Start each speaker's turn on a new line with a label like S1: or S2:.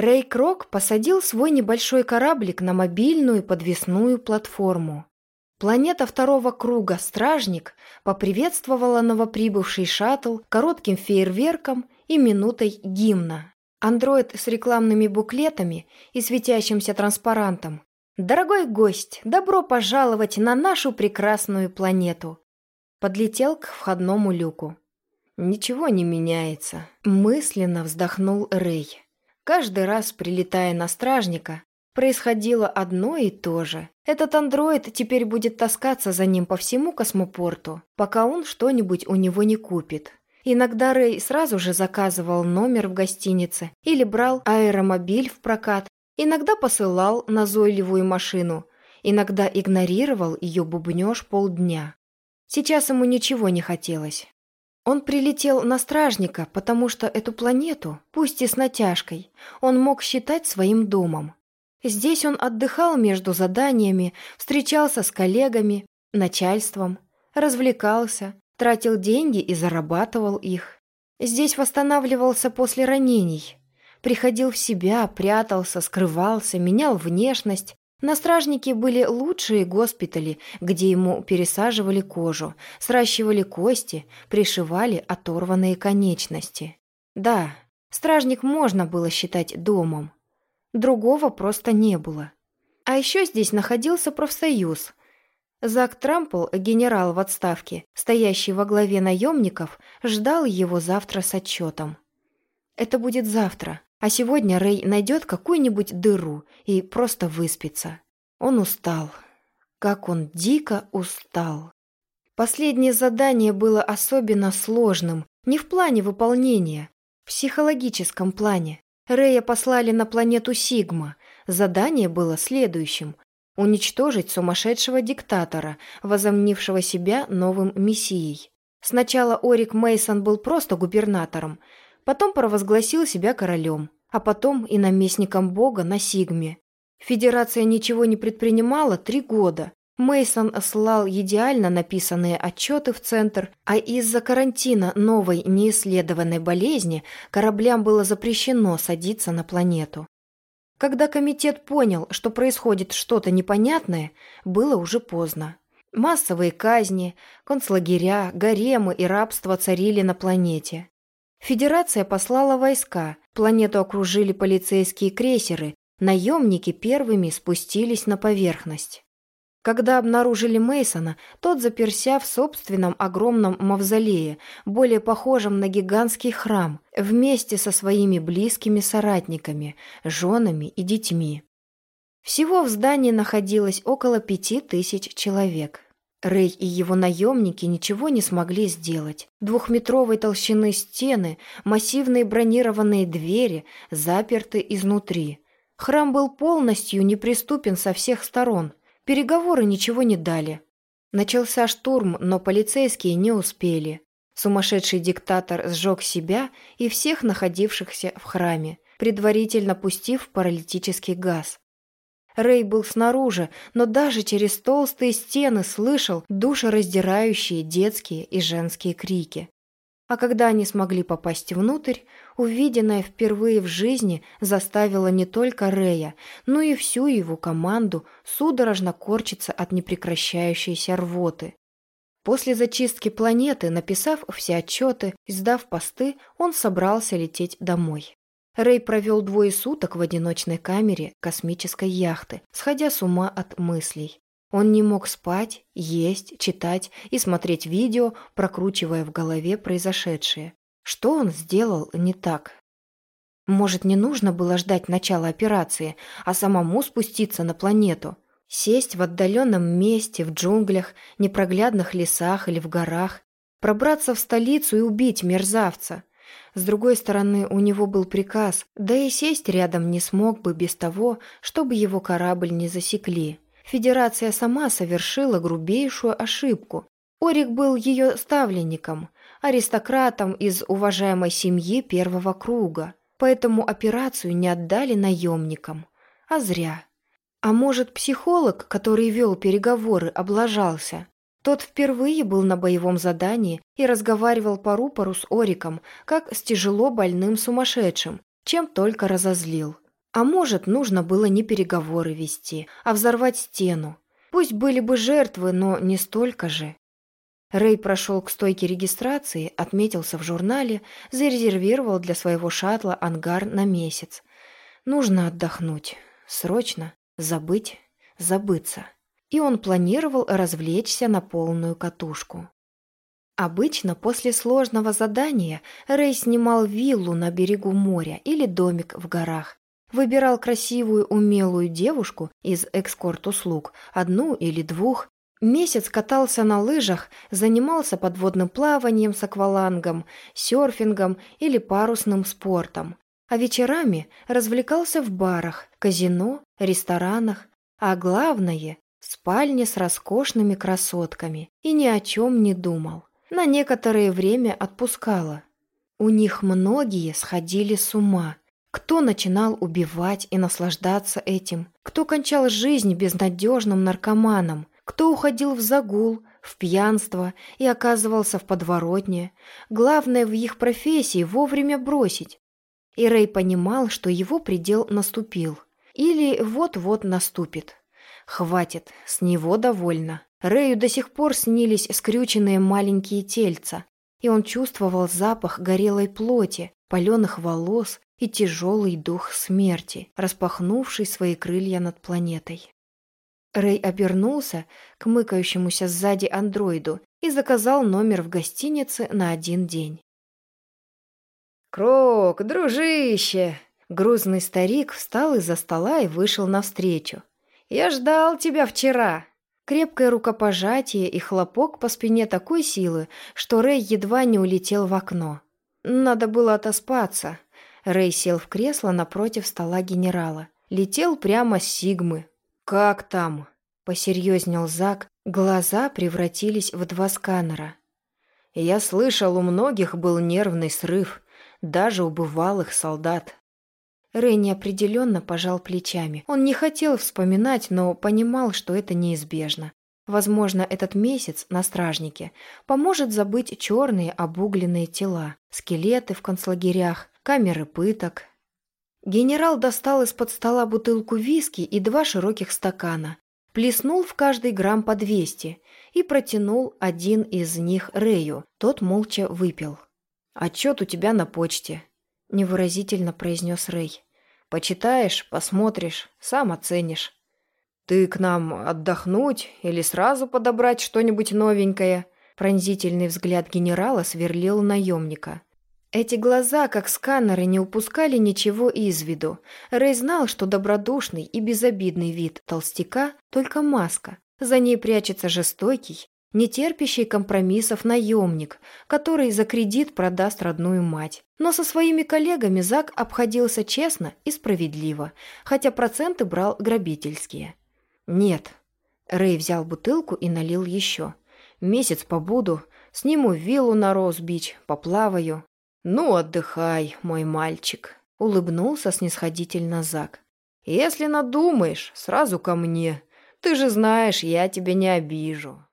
S1: Рэй Крок посадил свой небольшой кораблик на мобильную подвесную платформу. Планета второго круга «Стражник» поприветствовала новоприбывший шаттл коротким фейерверком и минутой гимна. Андроид с рекламными буклетами и светящимся транспарантом. «Дорогой гость, добро пожаловать на нашу прекрасную планету!» Подлетел к входному люку. «Ничего не меняется», — мысленно вздохнул Рэй. Каждый раз, прилетая на стражника, происходило одно и то же. Этот андроид теперь будет таскаться за ним по всему космопорту, пока он что-нибудь у него не купит. Иногда Рэй сразу же заказывал номер в гостинице или брал аэромобиль в прокат, иногда посылал назойливую машину, иногда игнорировал ее бубнеж полдня. Сейчас ему ничего не хотелось. Он прилетел на стражника, потому что эту планету, пусть и с натяжкой, он мог считать своим домом. Здесь он отдыхал между заданиями, встречался с коллегами, начальством, развлекался, тратил деньги и зарабатывал их. Здесь восстанавливался после ранений, приходил в себя, прятался, скрывался, менял внешность. На стражнике были лучшие госпитали, где ему пересаживали кожу, сращивали кости, пришивали оторванные конечности. Да, стражник можно было считать домом, Другого просто не было. А еще здесь находился профсоюз. Зак Трампл, генерал в отставке, стоящий во главе наемников, ждал его завтра с отчетом. Это будет завтра, а сегодня Рэй найдет какую-нибудь дыру и просто выспится. Он устал. Как он дико устал. Последнее задание было особенно сложным, не в плане выполнения, в психологическом плане. Рэя послали на планету Сигма. Задание было следующим – уничтожить сумасшедшего диктатора, возомнившего себя новым мессией. Сначала Орик Мейсон был просто губернатором, потом провозгласил себя королем, а потом и наместником бога на Сигме. Федерация ничего не предпринимала три года, Мейсон слал идеально написанные отчеты в центр, а из-за карантина новой неисследованной болезни кораблям было запрещено садиться на планету. Когда комитет понял, что происходит что-то непонятное, было уже поздно. Массовые казни, концлагеря, гаремы и рабство царили на планете. Федерация послала войска, планету окружили полицейские крейсеры, наемники первыми спустились на поверхность. Когда обнаружили Мейсона, тот заперся в собственном огромном мавзолее, более похожем на гигантский храм, вместе со своими близкими соратниками, женами и детьми. Всего в здании находилось около пяти тысяч человек. Рэй и его наемники ничего не смогли сделать. Двухметровой толщины стены, массивные бронированные двери, заперты изнутри. Храм был полностью неприступен со всех сторон. Переговоры ничего не дали. Начался штурм, но полицейские не успели. Сумасшедший диктатор сжег себя и всех находившихся в храме, предварительно пустив паралитический газ. Рэй был снаружи, но даже через толстые стены слышал душераздирающие детские и женские крики. А когда они смогли попасть внутрь, увиденное впервые в жизни заставило не только Рея, но и всю его команду судорожно корчиться от непрекращающейся рвоты. После зачистки планеты, написав все отчеты сдав посты, он собрался лететь домой. Рэй провел двое суток в одиночной камере космической яхты, сходя с ума от мыслей. Он не мог спать, есть, читать и смотреть видео, прокручивая в голове произошедшее. Что он сделал не так? Может, не нужно было ждать начала операции, а самому спуститься на планету? Сесть в отдаленном месте, в джунглях, непроглядных лесах или в горах? Пробраться в столицу и убить мерзавца? С другой стороны, у него был приказ, да и сесть рядом не смог бы без того, чтобы его корабль не засекли. Федерация сама совершила грубейшую ошибку. Орик был ее ставленником, аристократом из уважаемой семьи первого круга, поэтому операцию не отдали наемникам. А зря. А может, психолог, который вел переговоры, облажался? Тот впервые был на боевом задании и разговаривал по рупору с Ориком, как с тяжело больным сумасшедшим, чем только разозлил. А может, нужно было не переговоры вести, а взорвать стену. Пусть были бы жертвы, но не столько же. Рэй прошел к стойке регистрации, отметился в журнале, зарезервировал для своего шаттла ангар на месяц. Нужно отдохнуть. Срочно. Забыть. Забыться. И он планировал развлечься на полную катушку. Обычно после сложного задания Рэй снимал виллу на берегу моря или домик в горах. Выбирал красивую, умелую девушку из экскорт-услуг, одну или двух, Месяц катался на лыжах, занимался подводным плаванием с аквалангом, серфингом или парусным спортом. А вечерами развлекался в барах, казино, ресторанах, а главное – в спальне с роскошными красотками и ни о чем не думал. На некоторое время отпускала. У них многие сходили с ума. Кто начинал убивать и наслаждаться этим, кто кончал жизнь безнадежным наркоманом – кто уходил в загул, в пьянство и оказывался в подворотне. Главное в их профессии вовремя бросить. И Рэй понимал, что его предел наступил. Или вот-вот наступит. Хватит, с него довольно. Рэю до сих пор снились скрюченные маленькие тельца, и он чувствовал запах горелой плоти, паленых волос и тяжелый дух смерти, распахнувший свои крылья над планетой. Рэй обернулся к мыкающемуся сзади андроиду и заказал номер в гостинице на один день.
S2: «Крок, дружище!» Грузный старик встал из-за стола и вышел навстречу. «Я ждал тебя вчера!»
S1: Крепкое рукопожатие и хлопок по спине такой силы, что Рэй едва не улетел в окно. Надо было отоспаться. Рэй сел в кресло напротив стола генерала. Летел прямо с Сигмы,
S2: «Как там?»
S1: – посерьезнел Зак, глаза превратились в два сканера.
S2: «Я слышал, у многих был нервный срыв, даже у бывалых солдат».
S1: Рэй неопределенно пожал плечами. Он не хотел вспоминать, но понимал, что это неизбежно. Возможно, этот месяц на стражнике поможет забыть черные обугленные тела, скелеты в концлагерях, камеры пыток, Генерал достал из-под стола бутылку виски и два широких стакана, плеснул в каждый грамм по двести и протянул один из них Рэю. Тот молча выпил.
S2: «Отчет у тебя на почте», — невыразительно произнес Рэй. «Почитаешь, посмотришь, сам оценишь. Ты к нам отдохнуть или сразу подобрать что-нибудь новенькое?» Пронзительный взгляд генерала сверлил наемника.
S1: Эти глаза, как сканеры, не упускали ничего из виду. Рэй знал, что добродушный и безобидный вид толстяка – только маска. За ней прячется жестокий, нетерпящий компромиссов наемник, который за кредит продаст родную мать. Но со своими коллегами Зак обходился честно и справедливо, хотя проценты брал грабительские.
S2: «Нет». Рэй взял бутылку и налил еще. «Месяц побуду, сниму виллу на Розбич, поплаваю, «Ну, отдыхай, мой мальчик», — улыбнулся снисходительно Зак. «Если надумаешь, сразу ко мне. Ты же знаешь, я тебя не обижу».